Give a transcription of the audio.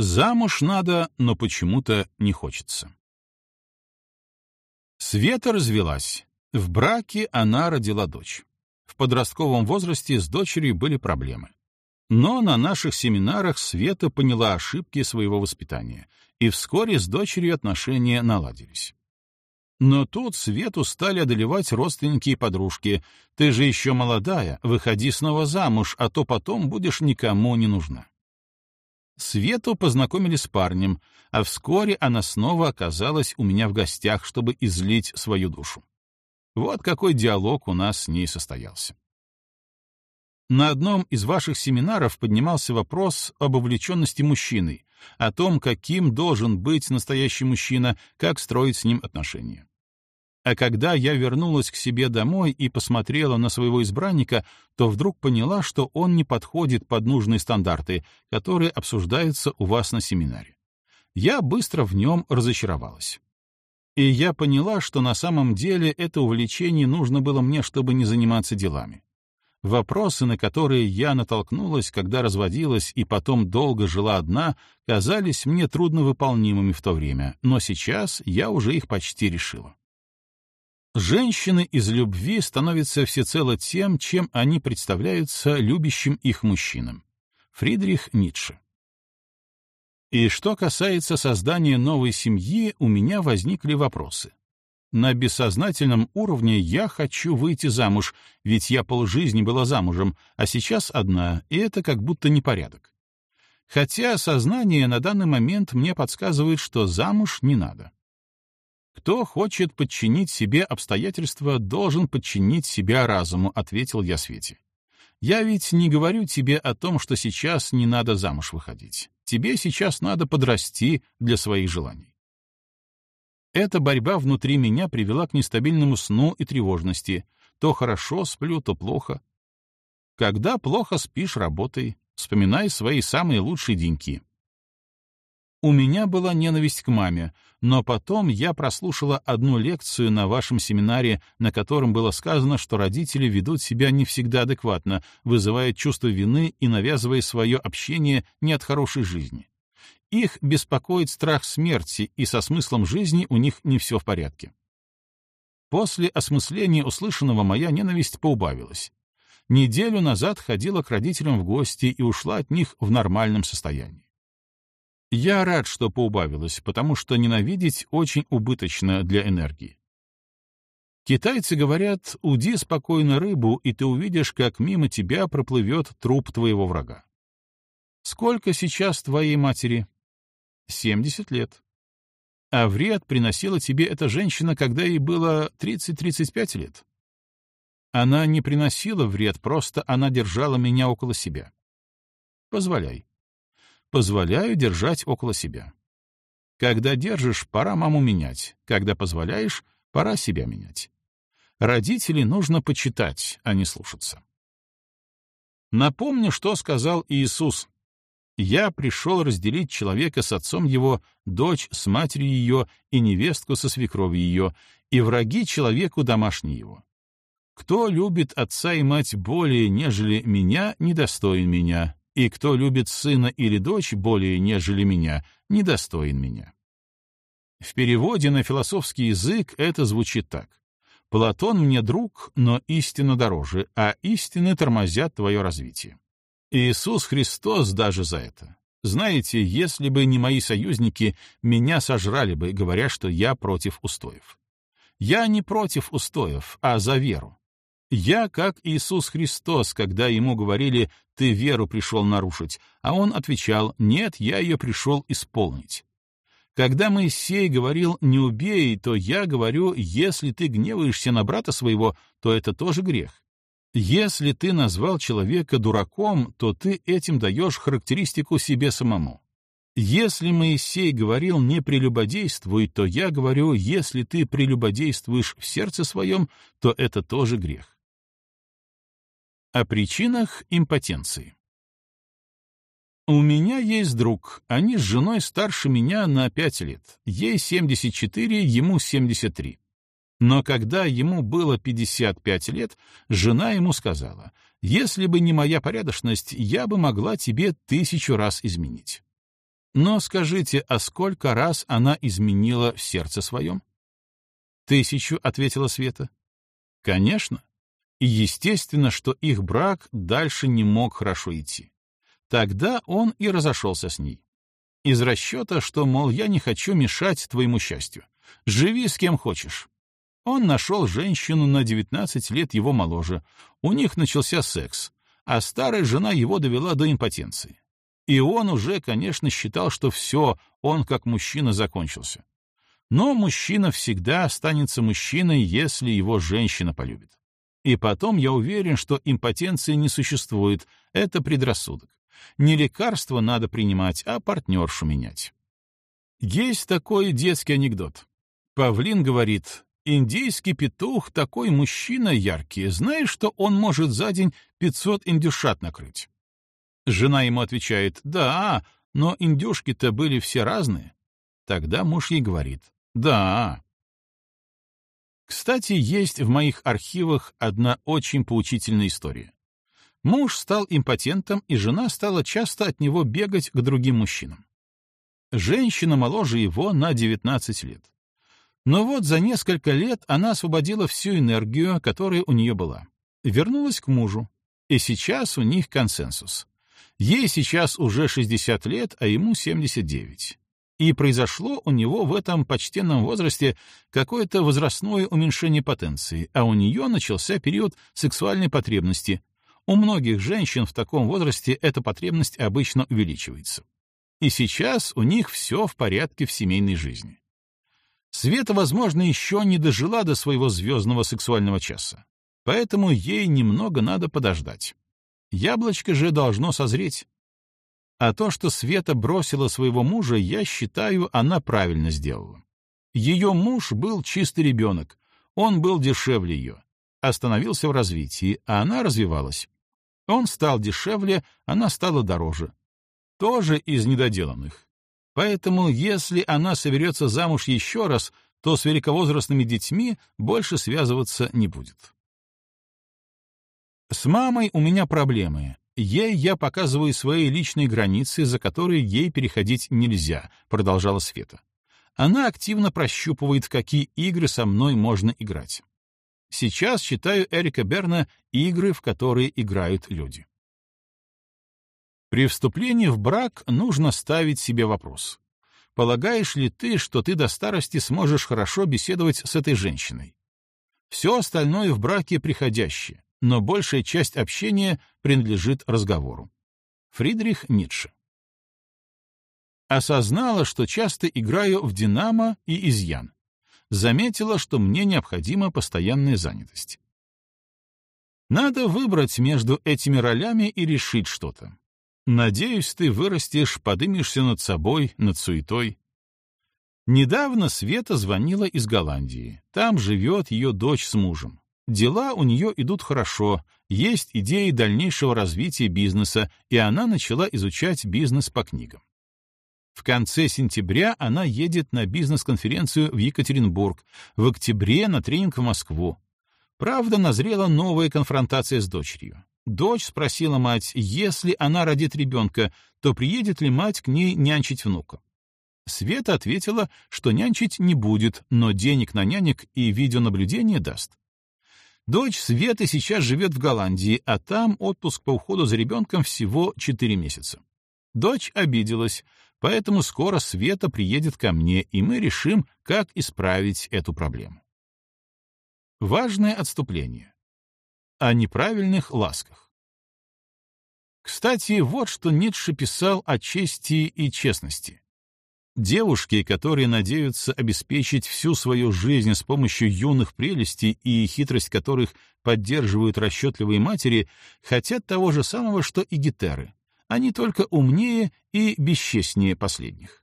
Замуж надо, но почему-то не хочется. Света развелась. В браке она родила дочь. В подростковом возрасте с дочерью были проблемы. Но на наших семинарах Света поняла ошибки своего воспитания, и вскоре с дочерью отношения наладились. Но тут Свету стали одолевать родственники и подружки. «Ты же еще молодая, выходи снова замуж, а то потом будешь никому не нужна». Свету познакомили с парнем, а вскоре она снова оказалась у меня в гостях, чтобы излить свою душу. Вот какой диалог у нас с ней состоялся. На одном из ваших семинаров поднимался вопрос об увлеченности мужчиной, о том, каким должен быть настоящий мужчина, как строить с ним отношения. А когда я вернулась к себе домой и посмотрела на своего избранника, то вдруг поняла, что он не подходит под нужные стандарты, которые обсуждаются у вас на семинаре. Я быстро в нем разочаровалась. И я поняла, что на самом деле это увлечение нужно было мне, чтобы не заниматься делами. Вопросы, на которые я натолкнулась, когда разводилась и потом долго жила одна, казались мне трудновыполнимыми в то время, но сейчас я уже их почти решила. Женщины из любви становятся всецело тем, чем они представляются любящим их мужчинам. Фридрих Ницше. И что касается создания новой семьи, у меня возникли вопросы. На бессознательном уровне я хочу выйти замуж, ведь я полжизни была замужем, а сейчас одна, и это как будто непорядок. Хотя сознание на данный момент мне подсказывает, что замуж не надо. Кто хочет подчинить себе обстоятельства, должен подчинить себя разуму, ответил я Свете. Я ведь не говорю тебе о том, что сейчас не надо замуж выходить. Тебе сейчас надо подрасти для своих желаний. Эта борьба внутри меня привела к нестабильному сну и тревожности. То хорошо сплю, то плохо. Когда плохо спишь, работай. Вспоминай свои самые лучшие деньки. У меня была ненависть к маме, но потом я прослушала одну лекцию на вашем семинаре, на котором было сказано, что родители ведут себя не всегда адекватно, вызывая чувство вины и навязывая свое общение не от хорошей жизни. Их беспокоит страх смерти, и со смыслом жизни у них не все в порядке. После осмысления услышанного моя ненависть поубавилась. Неделю назад ходила к родителям в гости и ушла от них в нормальном состоянии. Я рад, что поубавилась, потому что ненавидеть очень убыточно для энергии. Китайцы говорят, уди спокойно рыбу, и ты увидишь, как мимо тебя проплывет труп твоего врага. Сколько сейчас твоей матери? 70 лет. А вред приносила тебе эта женщина, когда ей было 30-35 лет. Она не приносила вред, просто она держала меня около себя. Позволяй. Позволяю держать около себя. Когда держишь, пора маму менять. Когда позволяешь, пора себя менять. Родителей нужно почитать, а не слушаться. Напомню, что сказал Иисус. Я пришел разделить человека с отцом его, дочь с матерью ее и невестку со свекровью ее, и враги человеку домашний его. Кто любит отца и мать более, нежели меня, недостоин меня, и кто любит сына или дочь более, нежели меня, недостоин меня. В переводе на философский язык это звучит так. Платон мне друг, но истина дороже, а истины тормозят твое развитие. Иисус Христос даже за это. Знаете, если бы не мои союзники, меня сожрали бы, говоря, что я против устоев. Я не против устоев, а за веру. Я как Иисус Христос, когда ему говорили «ты веру пришел нарушить», а он отвечал «нет, я ее пришел исполнить». Когда Моисей говорил «не убей», то я говорю «если ты гневаешься на брата своего, то это тоже грех». Если ты назвал человека дураком, то ты этим даешь характеристику себе самому. Если Моисей говорил «не прелюбодействуй», то я говорю, если ты прелюбодействуешь в сердце своем, то это тоже грех. О причинах импотенции. У меня есть друг, они с женой старше меня на пять лет, ей 74, ему 73. Но когда ему было 55 лет, жена ему сказала, «Если бы не моя порядочность, я бы могла тебе тысячу раз изменить». Но скажите, а сколько раз она изменила в сердце своем? Тысячу, — ответила Света. Конечно. И естественно, что их брак дальше не мог хорошо идти. Тогда он и разошелся с ней. Из расчета, что, мол, я не хочу мешать твоему счастью. Живи с кем хочешь. Он нашел женщину на 19 лет его моложе. У них начался секс, а старая жена его довела до импотенции. И он уже, конечно, считал, что все, он как мужчина закончился. Но мужчина всегда останется мужчиной, если его женщина полюбит. И потом я уверен, что импотенции не существует, это предрассудок. Не лекарство надо принимать, а партнершу менять. Есть такой детский анекдот. Павлин говорит, «Индийский петух такой мужчина яркий, знаешь, что он может за день 500 индюшат накрыть?» Жена ему отвечает, «Да, но индюшки-то были все разные». Тогда муж ей говорит, да. Кстати, есть в моих архивах одна очень поучительная история. Муж стал импотентом, и жена стала часто от него бегать к другим мужчинам. Женщина моложе его на 19 лет. Но вот за несколько лет она освободила всю энергию, которая у нее была. Вернулась к мужу. И сейчас у них консенсус. Ей сейчас уже 60 лет, а ему 79 и произошло у него в этом почтенном возрасте какое-то возрастное уменьшение потенции, а у нее начался период сексуальной потребности. У многих женщин в таком возрасте эта потребность обычно увеличивается. И сейчас у них все в порядке в семейной жизни. Света, возможно, еще не дожила до своего звездного сексуального часа, поэтому ей немного надо подождать. Яблочко же должно созреть. А то, что Света бросила своего мужа, я считаю, она правильно сделала. Ее муж был чистый ребенок, он был дешевле ее, остановился в развитии, а она развивалась. Он стал дешевле, она стала дороже. Тоже из недоделанных. Поэтому, если она соберется замуж еще раз, то с великовозрастными детьми больше связываться не будет. С мамой у меня проблемы, Ей я показываю свои личные границы, за которые ей переходить нельзя, продолжала Света. Она активно прощупывает, какие игры со мной можно играть. Сейчас читаю Эрика Берна «Игры, в которые играют люди». При вступлении в брак нужно ставить себе вопрос. Полагаешь ли ты, что ты до старости сможешь хорошо беседовать с этой женщиной? Все остальное в браке приходящее но большая часть общения принадлежит разговору. Фридрих Ницше. Осознала, что часто играю в «Динамо» и «Изъян». Заметила, что мне необходима постоянная занятость. Надо выбрать между этими ролями и решить что-то. Надеюсь, ты вырастешь, подымешься над собой, над суетой. Недавно Света звонила из Голландии. Там живет ее дочь с мужем. Дела у нее идут хорошо, есть идеи дальнейшего развития бизнеса, и она начала изучать бизнес по книгам. В конце сентября она едет на бизнес-конференцию в Екатеринбург, в октябре на тренинг в Москву. Правда, назрела новая конфронтация с дочерью. Дочь спросила мать, если она родит ребенка, то приедет ли мать к ней нянчить внука. Света ответила, что нянчить не будет, но денег на нянек и видеонаблюдение даст. Дочь Светы сейчас живет в Голландии, а там отпуск по уходу за ребенком всего 4 месяца. Дочь обиделась, поэтому скоро Света приедет ко мне, и мы решим, как исправить эту проблему. Важное отступление. О неправильных ласках. Кстати, вот что Ницше писал о чести и честности. Девушки, которые надеются обеспечить всю свою жизнь с помощью юных прелестей и хитрость которых поддерживают расчетливые матери, хотят того же самого, что и гетеры. Они только умнее и бесчестнее последних.